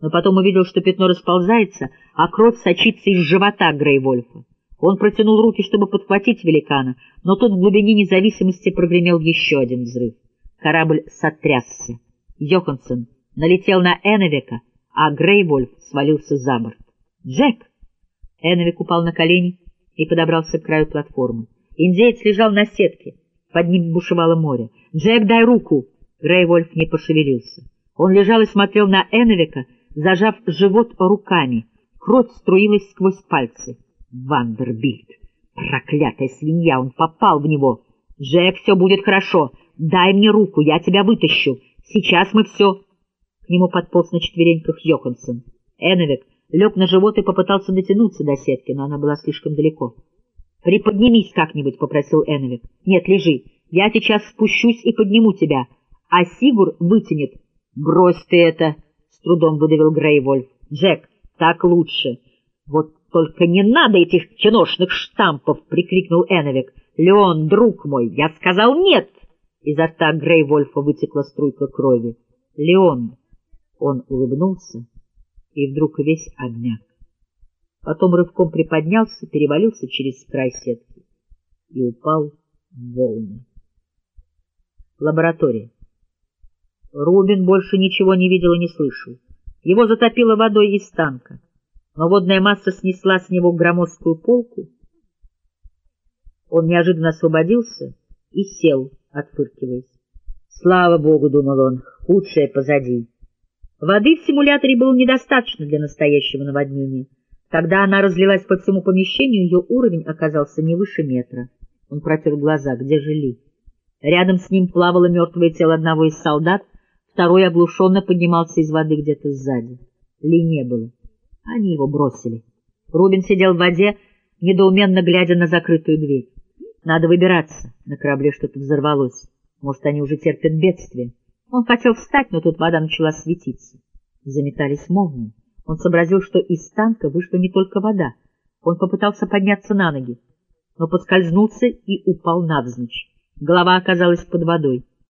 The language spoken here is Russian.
но потом увидел, что пятно расползается, а кровь сочится из живота Грейвольфа. Он протянул руки, чтобы подхватить великана, но тут в глубине независимости прогремел еще один взрыв. Корабль сотрясся. Йоханссон налетел на Эновика, а Грейвольф свалился за борт. «Джек!» Эновик упал на колени и подобрался к краю платформы. Индеец лежал на сетке, под ним бушевало море. «Джек, дай руку!» Грейвольф не пошевелился. Он лежал и смотрел на Эновика, зажав живот руками. Кровь струилась сквозь пальцы. Вандербильд! Проклятая свинья! Он попал в него! «Джек, все будет хорошо! Дай мне руку, я тебя вытащу! Сейчас мы все...» К нему подполз на четвереньках Йоханссон. Эновик лег на живот и попытался дотянуться до сетки, но она была слишком далеко. «Приподнимись как-нибудь», — попросил Эновик. «Нет, лежи. Я сейчас спущусь и подниму тебя, а Сигур вытянет». «Брось ты это!» — трудом выдавил Грейвольф. «Джек, так лучше!» «Вот только не надо этих киношных штампов!» — прикрикнул Эновик. «Леон, друг мой, я сказал нет!» Изо рта Грейвольфа вытекла струйка крови. «Леон!» Он улыбнулся и вдруг весь обмяк. Потом рывком приподнялся, перевалился через край сетки и упал в волны. Лаборатория. Рубин больше ничего не видел и не слышал. Его затопило водой из танка, но водная масса снесла с него громоздкую полку. Он неожиданно освободился и сел, отфыркиваясь. Слава богу, думал он, худшее позади. Воды в симуляторе было недостаточно для настоящего наводнения. Когда она разлилась по всему помещению, ее уровень оказался не выше метра. Он протер глаза. Где же Ли? Рядом с ним плавало мертвое тело одного из солдат, второй оглушенно поднимался из воды где-то сзади. Ли не было. Они его бросили. Рубин сидел в воде, недоуменно глядя на закрытую дверь. Надо выбираться. На корабле что-то взорвалось. Может, они уже терпят бедствие. Он хотел встать, но тут вода начала светиться. Заметались молнии. Он сообразил, что из танка вышла не только вода. Он попытался подняться на ноги, но поскользнулся и упал навзничь. Голова оказалась под водой.